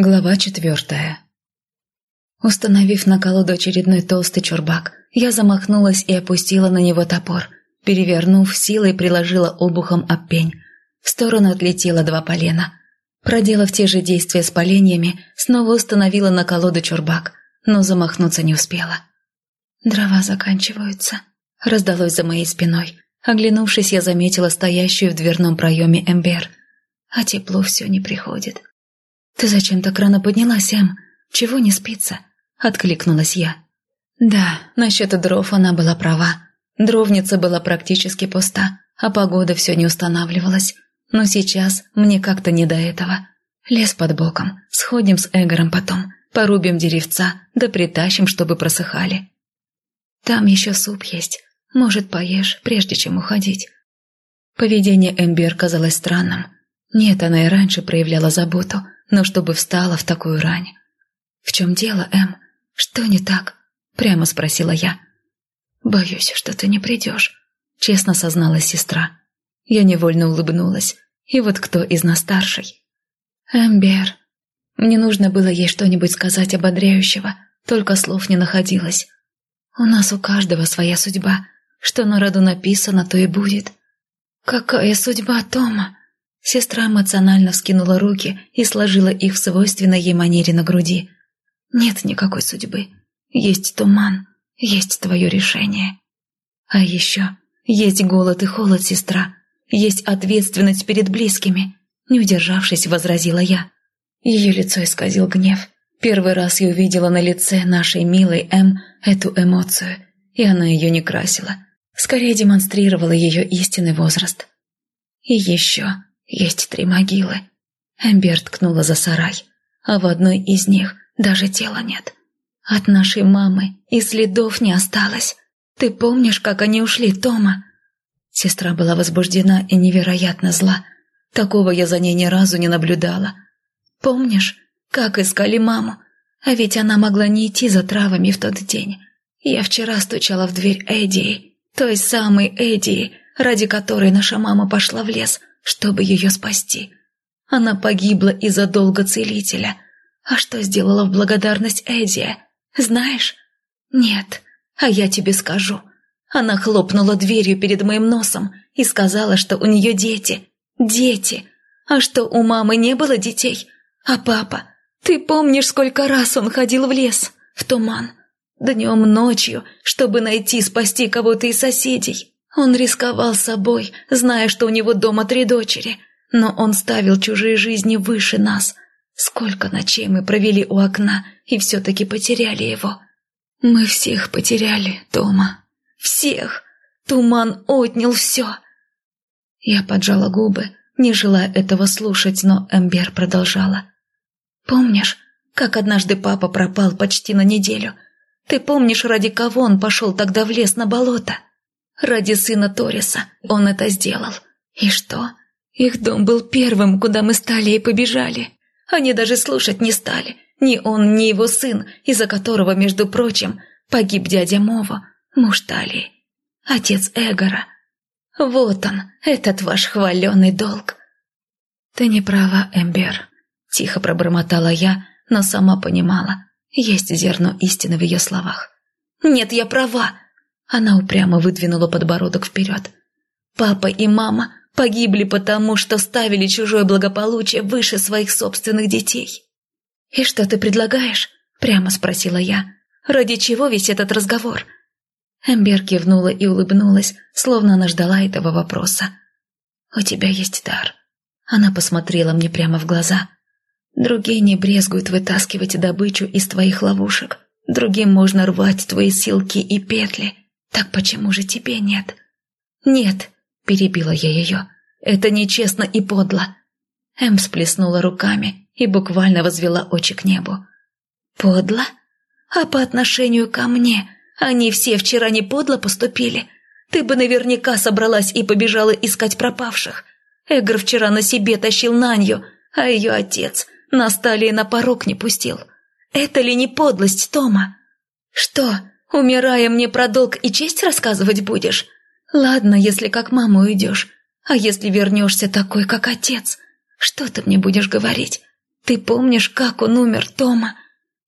Глава четвертая Установив на колоду очередной толстый чурбак, я замахнулась и опустила на него топор. Перевернув, силой приложила обухом об пень. В сторону отлетело два полена. Проделав те же действия с поленьями, снова установила на колоду чурбак, но замахнуться не успела. «Дрова заканчиваются», — раздалось за моей спиной. Оглянувшись, я заметила стоящую в дверном проеме Эмбер. А тепло все не приходит. «Ты зачем так рано поднялась, Эм? Чего не спится?» – откликнулась я. Да, насчет дров она была права. Дровница была практически пуста, а погода все не устанавливалась. Но сейчас мне как-то не до этого. Лес под боком, сходим с Эгором потом, порубим деревца, да притащим, чтобы просыхали. Там еще суп есть, может, поешь, прежде чем уходить. Поведение Эмбер казалось странным. Нет, она и раньше проявляла заботу – но чтобы встала в такую рань. «В чем дело, Эм? Что не так?» – прямо спросила я. «Боюсь, что ты не придешь», – честно созналась сестра. Я невольно улыбнулась. И вот кто из нас старший? «Эмбер». Мне нужно было ей что-нибудь сказать ободряющего, только слов не находилось. «У нас у каждого своя судьба. Что на роду написано, то и будет». «Какая судьба Тома?» Сестра эмоционально вскинула руки и сложила их в свойственной ей манере на груди. «Нет никакой судьбы. Есть туман, есть твое решение. А еще есть голод и холод, сестра. Есть ответственность перед близкими», — не удержавшись, возразила я. Ее лицо исказил гнев. Первый раз я увидела на лице нашей милой М эту эмоцию, и она ее не красила. Скорее демонстрировала ее истинный возраст. И еще есть три могилы. Эмбер ткнула за сарай, а в одной из них даже тела нет. От нашей мамы и следов не осталось. Ты помнишь, как они ушли, Тома?» Сестра была возбуждена и невероятно зла. Такого я за ней ни разу не наблюдала. «Помнишь, как искали маму? А ведь она могла не идти за травами в тот день. Я вчера стучала в дверь Эдии, той самой Эдии, ради которой наша мама пошла в лес, чтобы ее спасти. Она погибла из-за долга целителя. А что сделала в благодарность Эдия? Знаешь? Нет, а я тебе скажу. Она хлопнула дверью перед моим носом и сказала, что у нее дети. Дети. А что, у мамы не было детей? А папа? Ты помнишь, сколько раз он ходил в лес, в туман? Днем, ночью, чтобы найти, спасти кого-то из соседей. Он рисковал собой, зная, что у него дома три дочери, но он ставил чужие жизни выше нас. Сколько ночей мы провели у окна и все-таки потеряли его. Мы всех потеряли, Тома. Всех. Туман отнял все. Я поджала губы, не желая этого слушать, но Эмбер продолжала. «Помнишь, как однажды папа пропал почти на неделю? Ты помнишь, ради кого он пошел тогда в лес на болото?» Ради сына Ториса он это сделал. И что? Их дом был первым, куда мы стали и побежали. Они даже слушать не стали. Ни он, ни его сын, из-за которого, между прочим, погиб дядя Мова, муж Талии, отец Эгора. Вот он, этот ваш хваленый долг. Ты не права, Эмбер, тихо пробормотала я, но сама понимала, есть зерно истины в ее словах. Нет, я права, она упрямо выдвинула подбородок вперед. «Папа и мама погибли потому, что ставили чужое благополучие выше своих собственных детей». «И что ты предлагаешь?» – прямо спросила я. «Ради чего весь этот разговор?» Эмбер кивнула и улыбнулась, словно она ждала этого вопроса. «У тебя есть дар». Она посмотрела мне прямо в глаза. «Другие не брезгуют вытаскивать добычу из твоих ловушек. Другим можно рвать твои силки и петли. «Так почему же тебе нет?» «Нет», — перебила я ее, — «это нечестно и подло». Эм сплеснула руками и буквально возвела очи к небу. «Подло? А по отношению ко мне они все вчера не подло поступили? Ты бы наверняка собралась и побежала искать пропавших. Эгр вчера на себе тащил Нанью, а ее отец на стали на порог не пустил. Это ли не подлость, Тома? Что, Умирая, мне про долг и честь рассказывать будешь? Ладно, если как мама уйдешь. А если вернешься такой, как отец? Что ты мне будешь говорить? Ты помнишь, как он умер, Тома?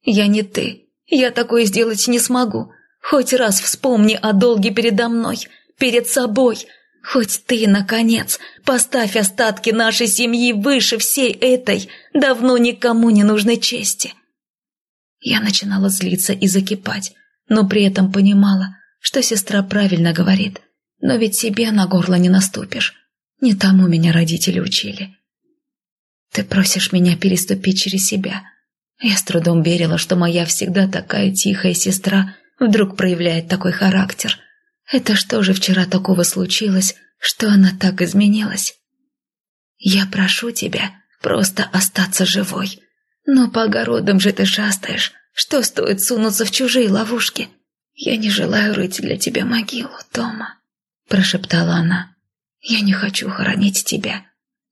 Я не ты. Я такое сделать не смогу. Хоть раз вспомни о долге передо мной, перед собой. Хоть ты, наконец, поставь остатки нашей семьи выше всей этой давно никому не нужной чести. Я начинала злиться и закипать, но при этом понимала, что сестра правильно говорит. Но ведь себе на горло не наступишь. Не тому меня родители учили. Ты просишь меня переступить через себя. Я с трудом верила, что моя всегда такая тихая сестра вдруг проявляет такой характер. Это что же вчера такого случилось, что она так изменилась? Я прошу тебя просто остаться живой. Но по огородам же ты шастаешь. Что стоит сунуться в чужие ловушки? Я не желаю рыть для тебя могилу, Тома, прошептала она. Я не хочу хоронить тебя,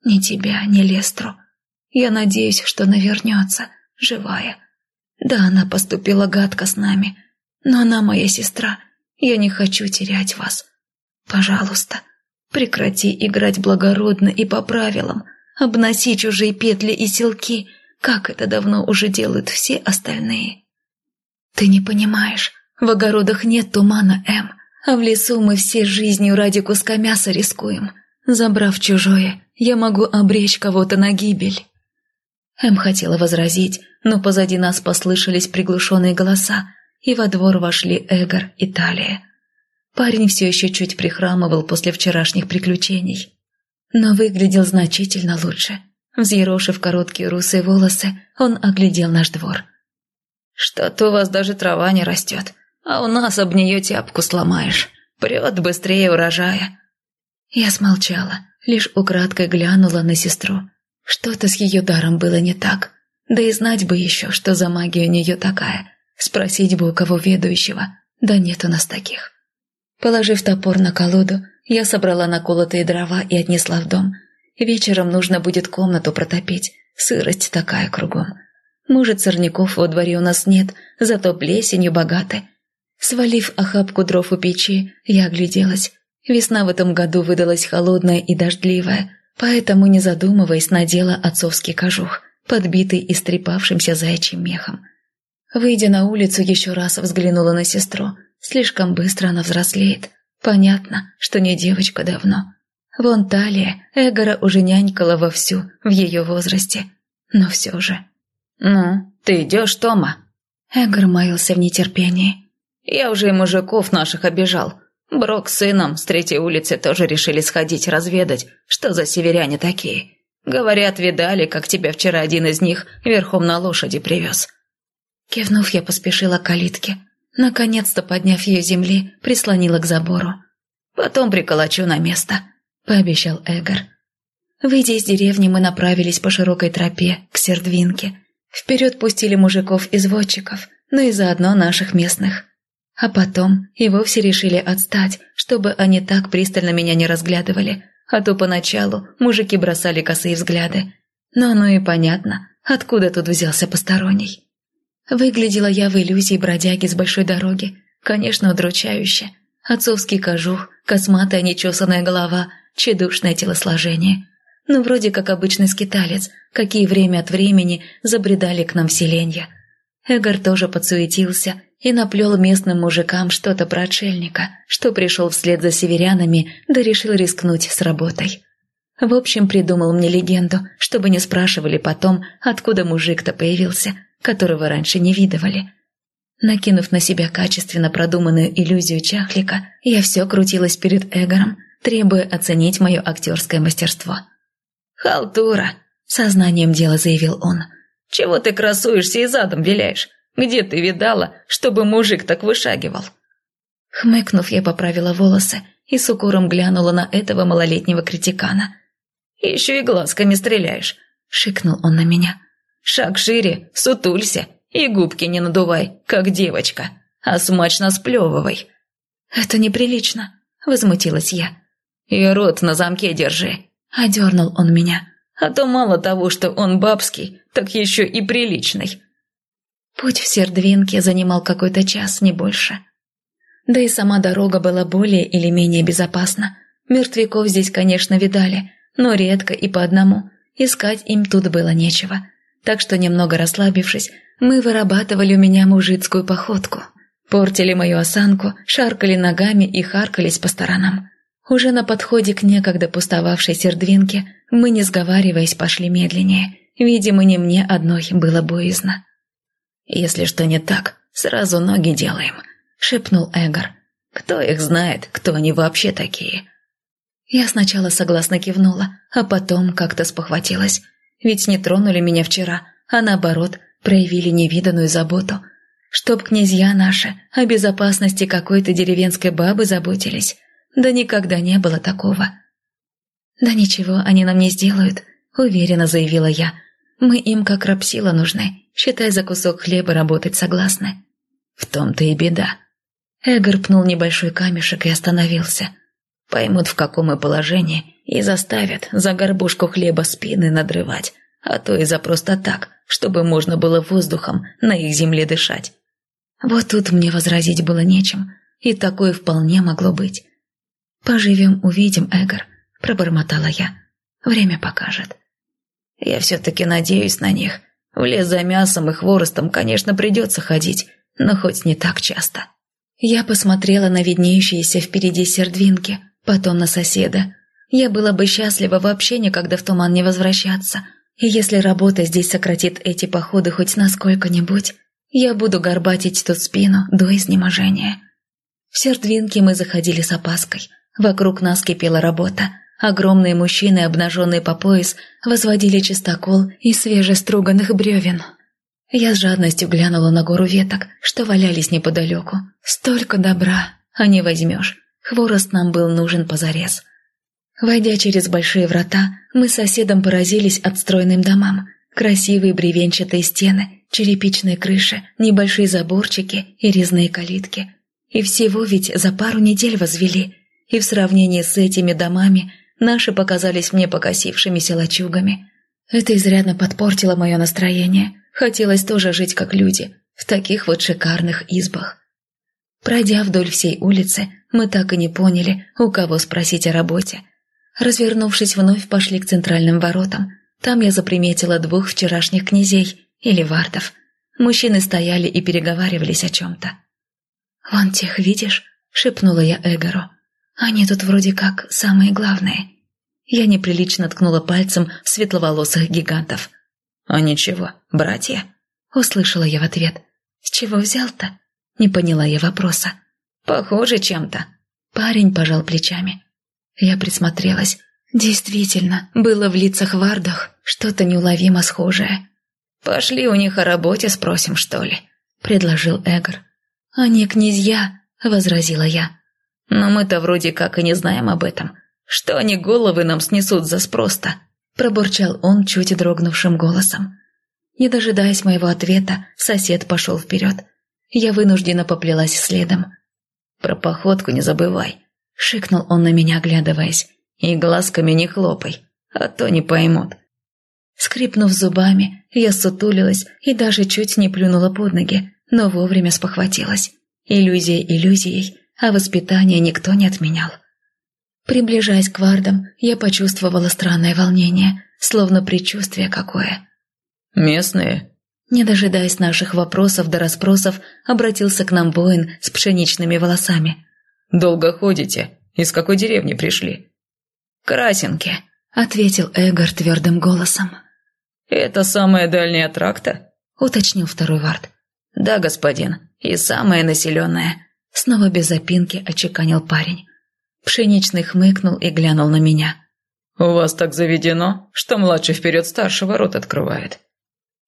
ни тебя, ни Лестру. Я надеюсь, что она вернется, живая. Да, она поступила гадко с нами, но она моя сестра. Я не хочу терять вас. Пожалуйста, прекрати играть благородно и по правилам, обноси чужие петли и селки, как это давно уже делают все остальные. Ты не понимаешь, в огородах нет тумана, М, а в лесу мы все жизнью ради куска мяса рискуем. Забрав чужое, я могу обречь кого-то на гибель. Эм хотела возразить, но позади нас послышались приглушенные голоса, и во двор вошли Эгор и Талия. Парень все еще чуть прихрамывал после вчерашних приключений, но выглядел значительно лучше. Взъерошив короткие русые волосы, он оглядел наш двор. «Что-то у вас даже трава не растет, а у нас об нее тяпку сломаешь. Прет быстрее урожая». Я смолчала, лишь украдкой глянула на сестру. Что-то с ее даром было не так. Да и знать бы еще, что за магия у нее такая. Спросить бы у кого ведущего. Да нет у нас таких. Положив топор на колоду, я собрала наколотые дрова и отнесла в дом. Вечером нужно будет комнату протопить. Сырость такая кругом. Может, сорняков во дворе у нас нет, зато плесенью богаты. Свалив охапку дров у печи, я огляделась. Весна в этом году выдалась холодная и дождливая поэтому, не задумываясь, надела отцовский кожух, подбитый истрепавшимся заячьим мехом. Выйдя на улицу, еще раз взглянула на сестру. Слишком быстро она взрослеет. Понятно, что не девочка давно. Вон талия, Эгора уже нянькала вовсю в ее возрасте. Но все же... «Ну, ты идешь, Тома?» Эгор маялся в нетерпении. «Я уже и мужиков наших обижал. Брок с сыном с третьей улицы тоже решили сходить разведать, что за северяне такие. Говорят, видали, как тебя вчера один из них верхом на лошади привез. Кивнув, я поспешила к калитке. Наконец-то, подняв ее земли, прислонила к забору. «Потом приколочу на место», — пообещал Эгор. Выйдя из деревни, мы направились по широкой тропе к Сердвинке. Вперед пустили мужиков-изводчиков, но и заодно наших местных. А потом и вовсе решили отстать, чтобы они так пристально меня не разглядывали, а то поначалу мужики бросали косые взгляды. Но оно и понятно, откуда тут взялся посторонний. Выглядела я в иллюзии бродяги с большой дороги, конечно, удручающе. Отцовский кожух, косматая нечесанная голова, тщедушное телосложение. Ну, вроде как обычный скиталец, какие время от времени забредали к нам селенья. Эгор тоже подсуетился и наплел местным мужикам что-то про отшельника, что пришел вслед за северянами, да решил рискнуть с работой. В общем, придумал мне легенду, чтобы не спрашивали потом, откуда мужик-то появился, которого раньше не видывали. Накинув на себя качественно продуманную иллюзию чахлика, я все крутилась перед Эгором, требуя оценить мое актерское мастерство. «Халтура!» — сознанием дела заявил он. «Чего ты красуешься и задом виляешь? Где ты видала, чтобы мужик так вышагивал?» Хмыкнув, я поправила волосы и с укором глянула на этого малолетнего критикана. «Еще и глазками стреляешь», — шикнул он на меня. «Шаг шире, сутулься и губки не надувай, как девочка, а смачно сплевывай». «Это неприлично», — возмутилась я. «И рот на замке держи», — одернул он меня. «А то мало того, что он бабский, так еще и приличный. Путь в Сердвинке занимал какой-то час, не больше. Да и сама дорога была более или менее безопасна. Мертвяков здесь, конечно, видали, но редко и по одному. Искать им тут было нечего. так что, немного расслабившись, мы вырабатывали у меня мужицкую походку. Портили мою осанку, шаркали ногами и харкались по сторонам. Уже на подходе к некогда пустовавшей сердвинке мы, не сговариваясь, пошли медленнее. Видимо, не мне одной было боязно. «Если что не так, сразу ноги делаем», — шепнул Эгор. «Кто их знает, кто они вообще такие?» Я сначала согласно кивнула, а потом как-то спохватилась. Ведь не тронули меня вчера, а наоборот, проявили невиданную заботу. Чтоб князья наши о безопасности какой-то деревенской бабы заботились. Да никогда не было такого. «Да ничего они нам не сделают», — уверенно заявила я. «Мы им как рабсила нужны, считай за кусок хлеба работать согласны». «В том-то и беда». Эгор пнул небольшой камешек и остановился. «Поймут, в каком мы положении, и заставят за горбушку хлеба спины надрывать, а то и за просто так, чтобы можно было воздухом на их земле дышать». Вот тут мне возразить было нечем, и такое вполне могло быть. «Поживем, увидим, Эгор», — пробормотала я. «Время покажет». «Я все-таки надеюсь на них. В лес за мясом и хворостом, конечно, придется ходить, но хоть не так часто». Я посмотрела на виднеющиеся впереди сердвинки, потом на соседа. Я была бы счастлива вообще никогда в туман не возвращаться. И если работа здесь сократит эти походы хоть насколько-нибудь, я буду горбатить тут спину до изнеможения. В сердвинки мы заходили с опаской. Вокруг нас кипела работа. Огромные мужчины, обнаженные по пояс, возводили чистокол из свежеструганных бревен. Я с жадностью глянула на гору веток, что валялись неподалеку. Столько добра, а не возьмешь. Хворост нам был нужен позарез. Войдя через большие врата, мы с соседом поразились отстроенным домам. Красивые бревенчатые стены, черепичные крыши, небольшие заборчики и резные калитки. И всего ведь за пару недель возвели – и в сравнении с этими домами наши показались мне покосившимися лачугами. Это изрядно подпортило мое настроение. Хотелось тоже жить как люди, в таких вот шикарных избах. Пройдя вдоль всей улицы, мы так и не поняли, у кого спросить о работе. Развернувшись вновь, пошли к центральным воротам. Там я заприметила двух вчерашних князей, или вартов. Мужчины стояли и переговаривались о чем-то. «Вон тех видишь?» — шепнула я Эгору. Они тут вроде как самые главные. Я неприлично ткнула пальцем светловолосых гигантов. «А ничего, братья?» Услышала я в ответ. «С чего взял-то?» Не поняла я вопроса. «Похоже чем-то». Парень пожал плечами. Я присмотрелась. Действительно, было в лицах вардах что-то неуловимо схожее. «Пошли у них о работе спросим, что ли?» — предложил Эгор. «Они князья», — возразила я. Но мы-то вроде как и не знаем об этом. Что они головы нам снесут за спроста?» Пробурчал он чуть дрогнувшим голосом. Не дожидаясь моего ответа, сосед пошел вперед. Я вынужденно поплелась следом. «Про походку не забывай», — шикнул он на меня, оглядываясь. «И глазками не хлопай, а то не поймут». Скрипнув зубами, я сутулилась и даже чуть не плюнула под ноги, но вовремя спохватилась. Иллюзия иллюзией, а воспитание никто не отменял. Приближаясь к вардам, я почувствовала странное волнение, словно предчувствие какое. «Местные?» Не дожидаясь наших вопросов до расспросов, обратился к нам воин с пшеничными волосами. «Долго ходите? Из какой деревни пришли?» «Красенки», — ответил Эгор твердым голосом. «Это самая дальняя тракта?» — уточнил второй вард. «Да, господин, и самая населенная. Снова без запинки очеканил парень. Пшеничный хмыкнул и глянул на меня. «У вас так заведено, что младший вперед старшего рот открывает».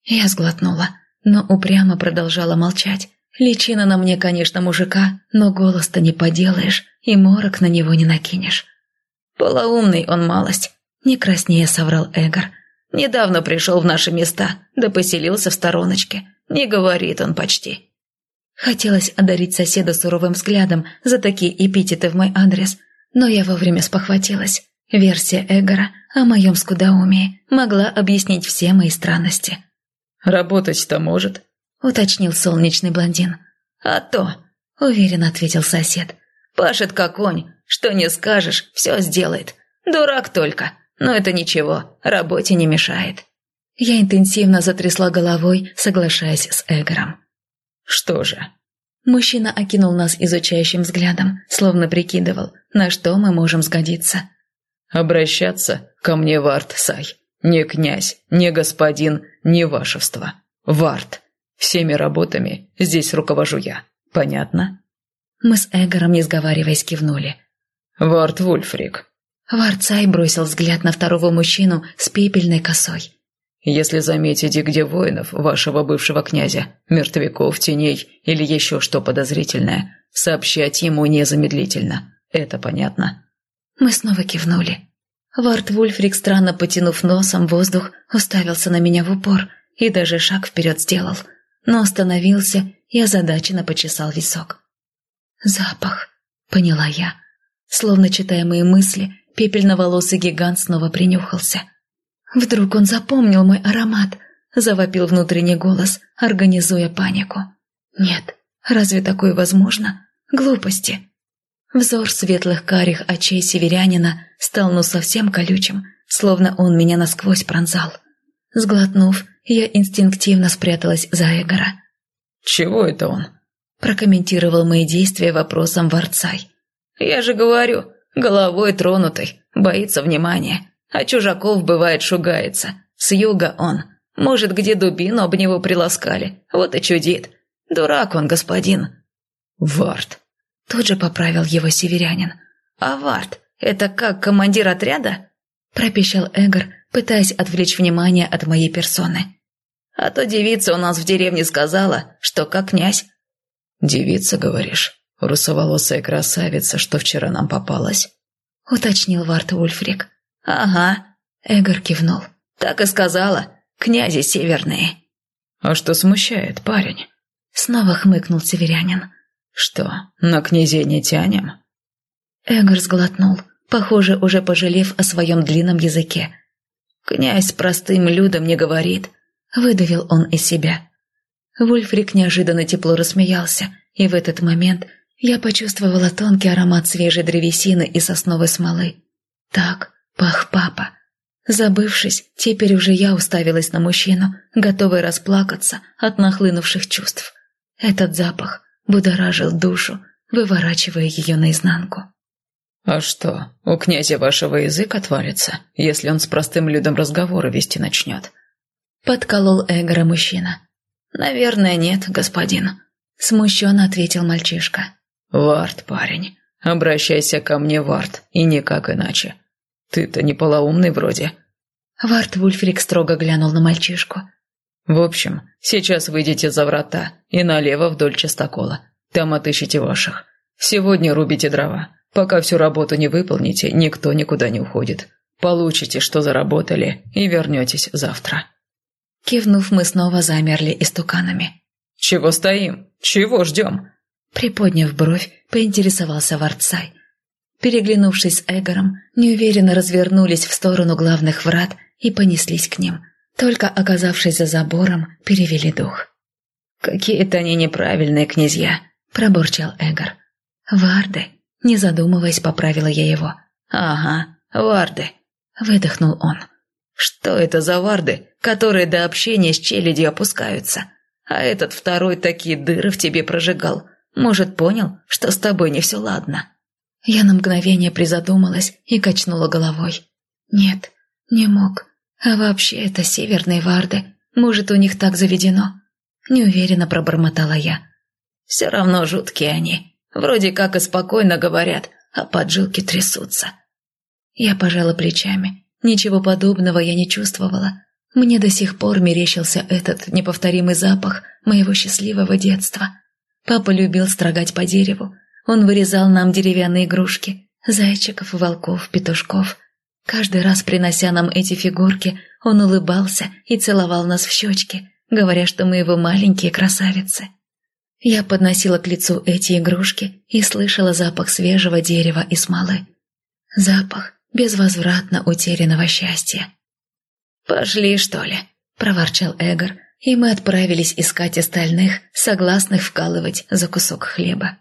Я сглотнула, но упрямо продолжала молчать. Личина на мне, конечно, мужика, но голос-то не поделаешь, и морок на него не накинешь. «Полоумный он малость», — не краснее соврал Эгор. «Недавно пришел в наши места, да поселился в стороночке. Не говорит он почти». Хотелось одарить соседа суровым взглядом за такие эпитеты в мой адрес, но я вовремя спохватилась. Версия Эгора о моем скудоумии могла объяснить все мои странности. «Работать-то может», — уточнил солнечный блондин. «А то», — уверенно ответил сосед. «Пашет как конь, что не скажешь, все сделает. Дурак только, но это ничего, работе не мешает». Я интенсивно затрясла головой, соглашаясь с Эгором. «Что же?» Мужчина окинул нас изучающим взглядом, словно прикидывал, на что мы можем сгодиться. «Обращаться ко мне, Варт Сай. Не князь, не господин, не вашество. Варт. Всеми работами здесь руковожу я. Понятно?» Мы с Эгором, не сговариваясь, кивнули. «Варт Вульфрик». Варцай бросил взгляд на второго мужчину с пепельной косой. «Если заметите, где воинов вашего бывшего князя, мертвяков, теней или еще что подозрительное, сообщать ему незамедлительно. Это понятно?» Мы снова кивнули. Варт Вульфрик, странно потянув носом воздух, уставился на меня в упор и даже шаг вперед сделал, но остановился и озадаченно почесал висок. «Запах», — поняла я. Словно читая мои мысли, пепельноволосый гигант снова принюхался. «Вдруг он запомнил мой аромат?» — завопил внутренний голос, организуя панику. «Нет, разве такое возможно? Глупости!» Взор светлых карих очей северянина стал ну совсем колючим, словно он меня насквозь пронзал. Сглотнув, я инстинктивно спряталась за Эгора. «Чего это он?» прокомментировал мои действия вопросом Варцай. «Я же говорю, головой тронутый, боится внимания, а чужаков бывает шугается. С юга он. Может, где дубину об него приласкали, вот и чудит. Дурак он, господин». «Вард». Тут же поправил его северянин. «А Вард, это как командир отряда?» пропищал Эгор, пытаясь отвлечь внимание от моей персоны. «А то девица у нас в деревне сказала, что как князь «Девица, говоришь? Русоволосая красавица, что вчера нам попалась?» — уточнил Варт Ульфрик. «Ага», — Эгор кивнул. «Так и сказала. Князи северные». «А что смущает, парень?» Снова хмыкнул северянин. «Что, на князей не тянем?» Эгор сглотнул, похоже, уже пожалев о своем длинном языке. «Князь простым людям не говорит», — выдавил он из себя. Вульфрик неожиданно тепло рассмеялся, и в этот момент я почувствовала тонкий аромат свежей древесины и сосновой смолы. Так пах папа. Забывшись, теперь уже я уставилась на мужчину, готовая расплакаться от нахлынувших чувств. Этот запах будоражил душу, выворачивая ее наизнанку. «А что, у князя вашего язык отвалится, если он с простым людом разговоры вести начнет?» Подколол Эгора мужчина. «Наверное, нет, господин», — смущенно ответил мальчишка. «Вард, парень, обращайся ко мне, Вард, и никак иначе. Ты-то не полоумный вроде». Вард Вульфрик строго глянул на мальчишку. «В общем, сейчас выйдете за врата и налево вдоль частокола. Там отыщите ваших. Сегодня рубите дрова. Пока всю работу не выполните, никто никуда не уходит. Получите, что заработали, и вернетесь завтра». Кивнув, мы снова замерли истуканами. «Чего стоим? Чего ждем?» Приподняв бровь, поинтересовался Варцай. Переглянувшись с Эгором, неуверенно развернулись в сторону главных врат и понеслись к ним. Только оказавшись за забором, перевели дух. «Какие-то они неправильные князья», – пробурчал Эгор. «Варды», – не задумываясь, поправила я его. «Ага, варды», – выдохнул он. Что это за варды, которые до общения с челядью опускаются? А этот второй такие дыры в тебе прожигал. Может, понял, что с тобой не все ладно?» Я на мгновение призадумалась и качнула головой. «Нет, не мог. А вообще это северные варды. Может, у них так заведено?» Неуверенно пробормотала я. «Все равно жуткие они. Вроде как и спокойно говорят, а поджилки трясутся». Я пожала плечами Ничего подобного я не чувствовала. Мне до сих пор мерещился этот неповторимый запах моего счастливого детства. Папа любил строгать по дереву. Он вырезал нам деревянные игрушки – зайчиков, волков, петушков. Каждый раз, принося нам эти фигурки, он улыбался и целовал нас в щечки, говоря, что мы его маленькие красавицы. Я подносила к лицу эти игрушки и слышала запах свежего дерева и смолы. Запах, безвозвратно утерянного счастья. «Пошли, что ли?» – проворчал Эгор, и мы отправились искать остальных, согласных вкалывать за кусок хлеба.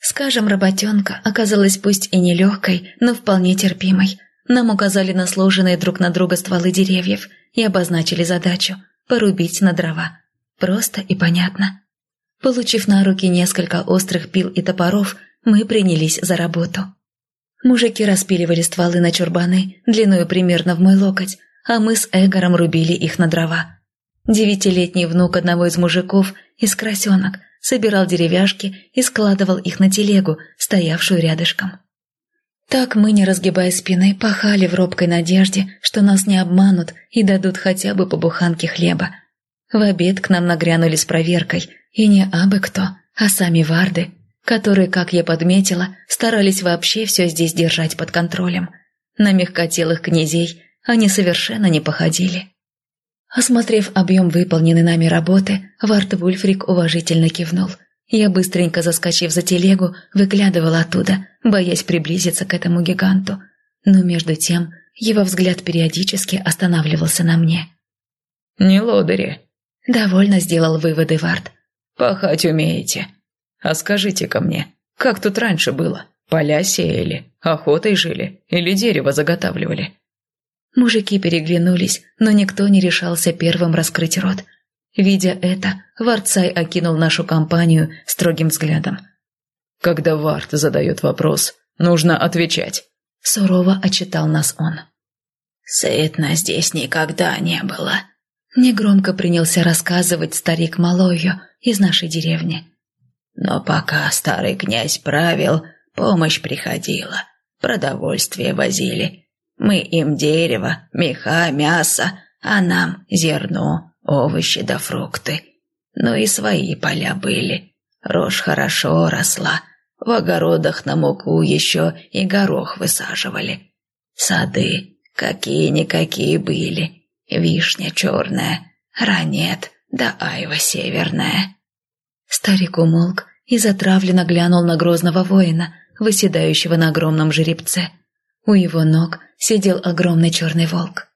Скажем, работенка оказалась пусть и нелегкой, но вполне терпимой. Нам указали на сложенные друг на друга стволы деревьев, и обозначили задачу – порубить на дрова. Просто и понятно. Получив на руки несколько острых пил и топоров, мы принялись за работу. Мужики распиливали стволы на чурбаны, длиной примерно в мой локоть, а мы с Эгором рубили их на дрова. Девятилетний внук одного из мужиков из красенок собирал деревяшки и складывал их на телегу, стоявшую рядышком. Так мы, не разгибая спины, пахали в робкой надежде, что нас не обманут и дадут хотя бы по буханке хлеба. В обед к нам нагрянули с проверкой, и не абы кто, а сами варды, которые, как я подметила, старались вообще все здесь держать под контролем. На мягкотелых князей они совершенно не походили. Осмотрев объем выполненной нами работы, Варт Вульфрик уважительно кивнул. Я, быстренько заскочив за телегу, выглядывала оттуда, боясь приблизиться к этому гиганту. Но между тем его взгляд периодически останавливался на мне. «Не лодыри», — довольно сделал выводы Варт. «Пахать умеете. А скажите-ка мне, как тут раньше было? Поля сеяли, охотой жили или дерево заготавливали?» Мужики переглянулись, но никто не решался первым раскрыть рот. Видя это, Варцай окинул нашу компанию строгим взглядом. «Когда Варт задает вопрос, нужно отвечать», — сурово отчитал нас он. «Сытно здесь никогда не было», — негромко принялся рассказывать старик Малою из нашей деревни. «Но пока старый князь правил, помощь приходила, продовольствие возили, мы им дерево, меха, мясо, а нам зерно, овощи да фрукты. Ну и свои поля были. Рожь хорошо росла. В огородах на муку еще и горох высаживали. Сады какие-никакие были. Вишня черная, ранет да айва северная. Старик умолк и затравленно глянул на грозного воина, выседающего на огромном жеребце. У его ног сидел огромный черный волк.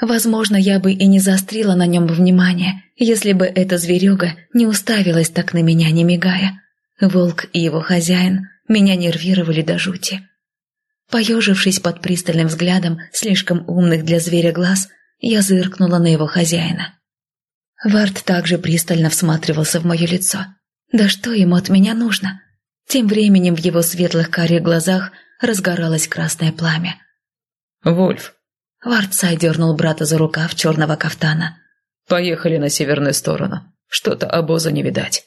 Возможно, я бы и не заострила на нем внимание, если бы эта зверюга не уставилась так на меня, не мигая. Волк и его хозяин меня нервировали до жути. Поежившись под пристальным взглядом слишком умных для зверя глаз, я зыркнула на его хозяина. Вард также пристально всматривался в мое лицо. Да что ему от меня нужно? Тем временем в его светлых карих глазах разгоралось красное пламя. «Вольф!» Варцай дернул брата за рукав черного кафтана. «Поехали на северную сторону. Что-то обоза не видать».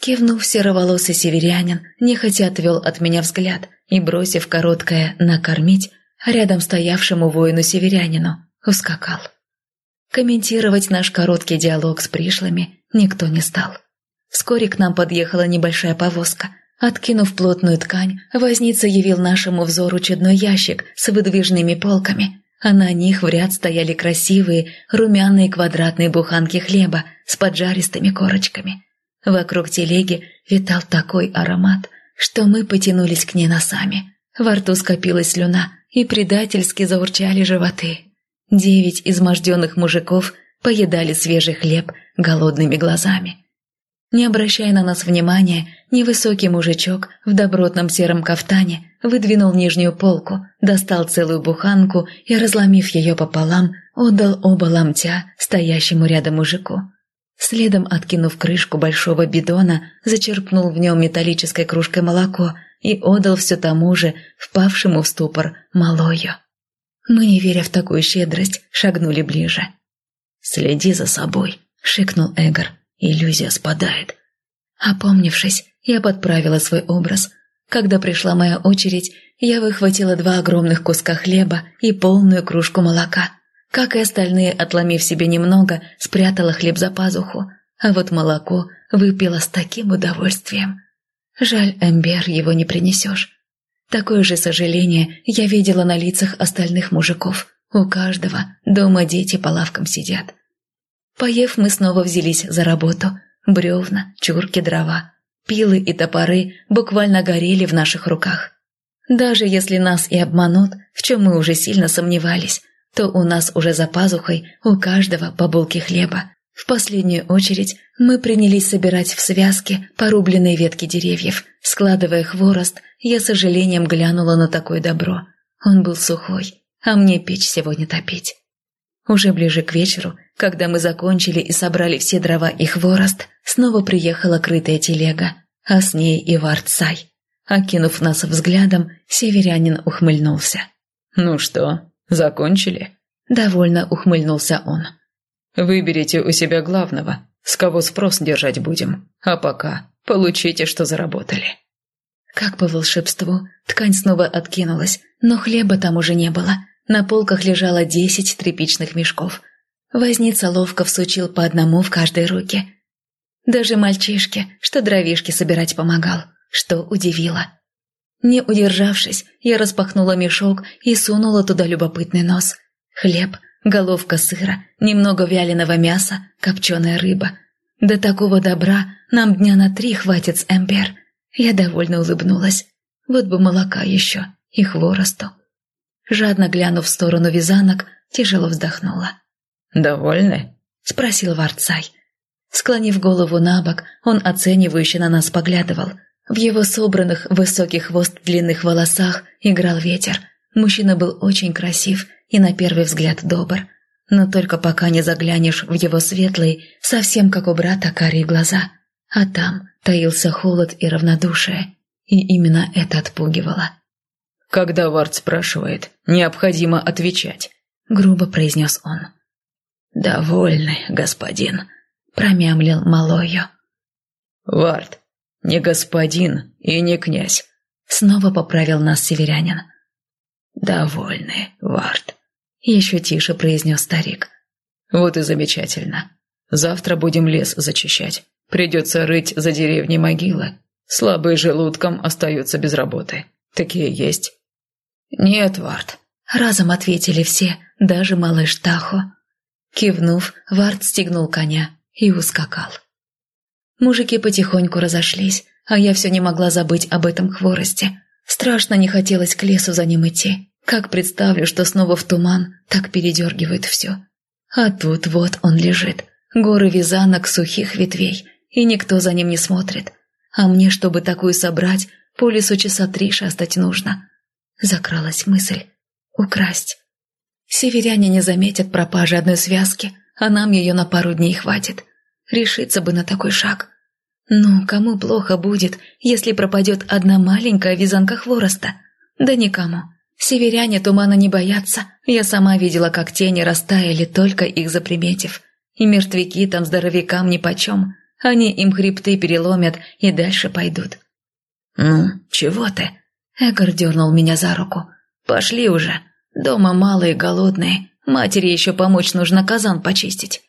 Кивнув сероволосый северянин, нехотя отвел от меня взгляд и, бросив короткое «накормить», рядом стоявшему воину-северянину, ускакал. Комментировать наш короткий диалог с пришлыми никто не стал. Вскоре к нам подъехала небольшая повозка – Откинув плотную ткань, возница явил нашему взору чудной ящик с выдвижными полками, а на них в ряд стояли красивые, румяные квадратные буханки хлеба с поджаристыми корочками. Вокруг телеги витал такой аромат, что мы потянулись к ней носами. Во рту скопилась слюна, и предательски заурчали животы. Девять изможденных мужиков поедали свежий хлеб голодными глазами. Не обращая на нас внимания, невысокий мужичок в добротном сером кафтане выдвинул нижнюю полку, достал целую буханку и, разломив ее пополам, отдал оба ломтя стоящему рядом мужику. Следом, откинув крышку большого бидона, зачерпнул в нем металлической кружкой молоко и отдал все тому же, впавшему в ступор, малою. Мы, не веря в такую щедрость, шагнули ближе. «Следи за собой», — шикнул Эгор. Иллюзия спадает. Опомнившись, я подправила свой образ. Когда пришла моя очередь, я выхватила два огромных куска хлеба и полную кружку молока. Как и остальные, отломив себе немного, спрятала хлеб за пазуху, а вот молоко выпила с таким удовольствием. Жаль, Эмбер, его не принесешь. Такое же сожаление я видела на лицах остальных мужиков. У каждого дома дети по лавкам сидят. Поев, мы снова взялись за работу. Бревна, чурки, дрова, пилы и топоры буквально горели в наших руках. Даже если нас и обманут, в чем мы уже сильно сомневались, то у нас уже за пазухой у каждого по булке хлеба. В последнюю очередь мы принялись собирать в связке порубленные ветки деревьев. Складывая хворост, я сожалением глянула на такое добро. Он был сухой, а мне печь сегодня топить. Уже ближе к вечеру, когда мы закончили и собрали все дрова и хворост, снова приехала крытая телега, а с ней и Варцай. Окинув нас взглядом, северянин ухмыльнулся. «Ну что, закончили?» Довольно ухмыльнулся он. «Выберите у себя главного, с кого спрос держать будем, а пока получите, что заработали». Как по волшебству, ткань снова откинулась, но хлеба там уже не было. На полках лежало десять тряпичных мешков. Возница ловко всучил по одному в каждой руке. Даже мальчишке, что дровишки собирать помогал, что удивило. Не удержавшись, я распахнула мешок и сунула туда любопытный нос. Хлеб, головка сыра, немного вяленого мяса, копченая рыба. До такого добра нам дня на три хватит с Эмбер. Я довольно улыбнулась. Вот бы молока еще и хворосту. Жадно глянув в сторону вязанок, тяжело вздохнула. «Довольны?» – спросил Варцай. Склонив голову на бок, он оценивающе на нас поглядывал. В его собранных высокий хвост длинных волосах играл ветер. Мужчина был очень красив и на первый взгляд добр. Но только пока не заглянешь в его светлые, совсем как у брата карие глаза. А там таился холод и равнодушие. И именно это отпугивало. «Когда Вард спрашивает, необходимо отвечать», — грубо произнес он. «Довольны, господин», — промямлил Малою. «Вард, не господин и не князь», — снова поправил нас северянин. «Довольны, Вард», — еще тише произнес старик. «Вот и замечательно. Завтра будем лес зачищать. Придется рыть за деревней могилы. Слабые желудком остаются без работы. Такие есть?» «Нет, Вард», — разом ответили все, даже малыш Тахо. Кивнув, Вард стегнул коня и ускакал. Мужики потихоньку разошлись, а я все не могла забыть об этом хворосте. Страшно не хотелось к лесу за ним идти. Как представлю, что снова в туман, так передергивает все. А тут вот он лежит. Горы вязанок сухих ветвей, и никто за ним не смотрит. А мне, чтобы такую собрать, по лесу часа три шастать нужно. Закралась мысль. Украсть. Северяне не заметят пропажи одной связки, а нам ее на пару дней хватит. Решиться бы на такой шаг. Ну, кому плохо будет, если пропадет одна маленькая вязанка хвороста? Да никому. Северяне тумана не боятся. Я сама видела, как тени растаяли, только их заприметив. И мертвяки там здоровякам нипочем. Они им хребты переломят и дальше пойдут. «Ну, чего ты?» Эгор дернул меня за руку. «Пошли уже. Дома малые голодные. Матери еще помочь нужно казан почистить».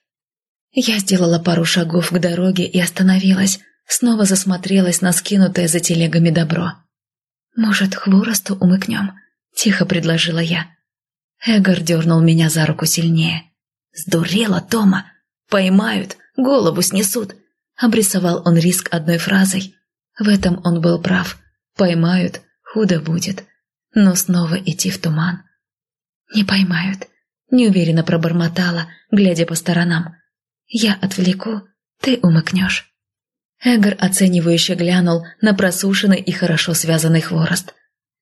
Я сделала пару шагов к дороге и остановилась. Снова засмотрелась на скинутое за телегами добро. «Может, хворосту умыкнем?» – тихо предложила я. Эгор дернул меня за руку сильнее. «Сдурела Тома! Поймают, голову снесут!» Обрисовал он риск одной фразой. В этом он был прав. Поймают, худо будет. Но снова идти в туман. «Не поймают», – неуверенно пробормотала, глядя по сторонам. «Я отвлеку, ты умыкнешь». Эгор оценивающе глянул на просушенный и хорошо связанный хворост.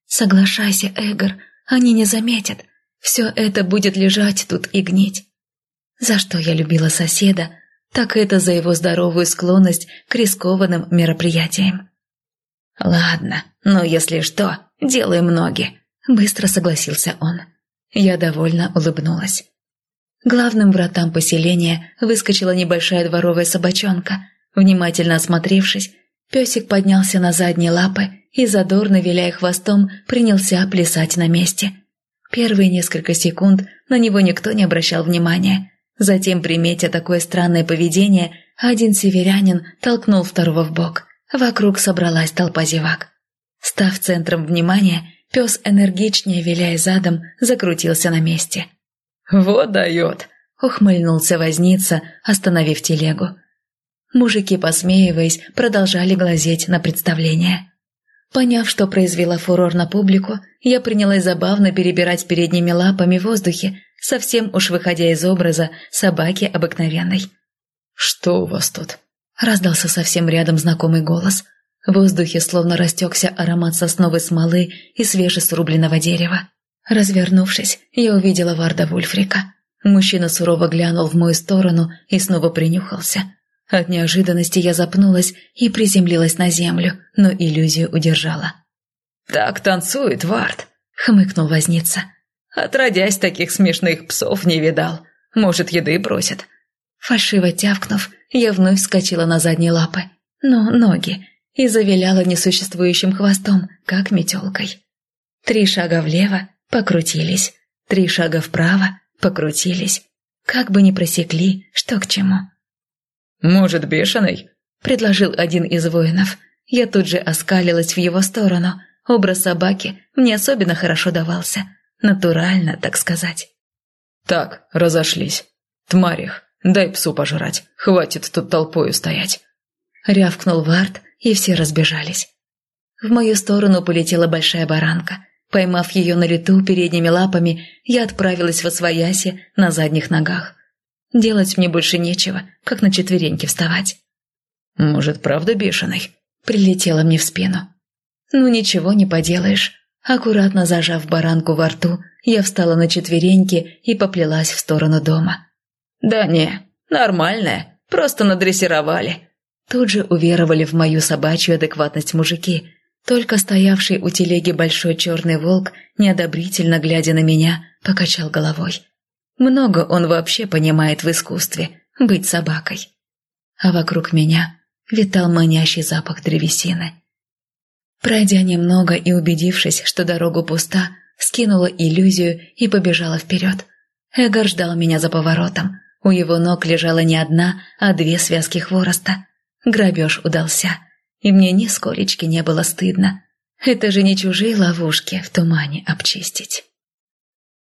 «Соглашайся, Эгор, они не заметят. Все это будет лежать тут и гнить». За что я любила соседа, так это за его здоровую склонность к рискованным мероприятиям. «Ладно, но если что, делаем ноги», — быстро согласился он. Я довольно улыбнулась. Главным вратам поселения выскочила небольшая дворовая собачонка. Внимательно осмотревшись, песик поднялся на задние лапы и, задорно виляя хвостом, принялся плясать на месте. Первые несколько секунд на него никто не обращал внимания. Затем, приметя такое странное поведение, один северянин толкнул второго в бок. Вокруг собралась толпа зевак. Став центром внимания, пес, энергичнее виляя задом, закрутился на месте. «Вот дает!» — ухмыльнулся возница, остановив телегу. Мужики, посмеиваясь, продолжали глазеть на представление. Поняв, что произвела фурор на публику, я принялась забавно перебирать передними лапами в воздухе, совсем уж выходя из образа собаки обыкновенной. «Что у вас тут?» – раздался совсем рядом знакомый голос. В воздухе словно растекся аромат сосновой смолы и свежесрубленного дерева. Развернувшись, я увидела Варда Вульфрика. Мужчина сурово глянул в мою сторону и снова принюхался. От неожиданности я запнулась и приземлилась на землю, но иллюзию удержала. «Так танцует Вард», — хмыкнул возница. «Отродясь, таких смешных псов не видал. Может, еды просят». Фальшиво тявкнув, я вновь вскочила на задние лапы, ну, ноги, и завиляла несуществующим хвостом, как метелкой. Три шага влево, покрутились, три шага вправо, покрутились. Как бы ни просекли, что к чему. «Может, бешеный?» – предложил один из воинов. Я тут же оскалилась в его сторону. Образ собаки мне особенно хорошо давался. Натурально, так сказать. «Так, разошлись. Тмарих, дай псу пожрать. Хватит тут толпою стоять». Рявкнул Вард, и все разбежались. В мою сторону полетела большая баранка. Поймав ее на лету передними лапами, я отправилась в освояси на задних ногах. Делать мне больше нечего, как на четвереньки вставать. «Может, правда бешеный?» Прилетела мне в спину. «Ну, ничего не поделаешь». Аккуратно зажав баранку во рту, я встала на четвереньки и поплелась в сторону дома. «Да не, нормальная, просто надрессировали». Тут же уверовали в мою собачью адекватность мужики, только стоявший у телеги большой черный волк, неодобрительно глядя на меня, покачал головой. Много он вообще понимает в искусстве – быть собакой. А вокруг меня витал манящий запах древесины. Пройдя немного и убедившись, что дорога пуста, скинула иллюзию и побежала вперед. Эгор ждал меня за поворотом. У его ног лежала не одна, а две связки хвороста. Грабеж удался и мне ни скоречки не было стыдно. Это же не чужие ловушки в тумане обчистить.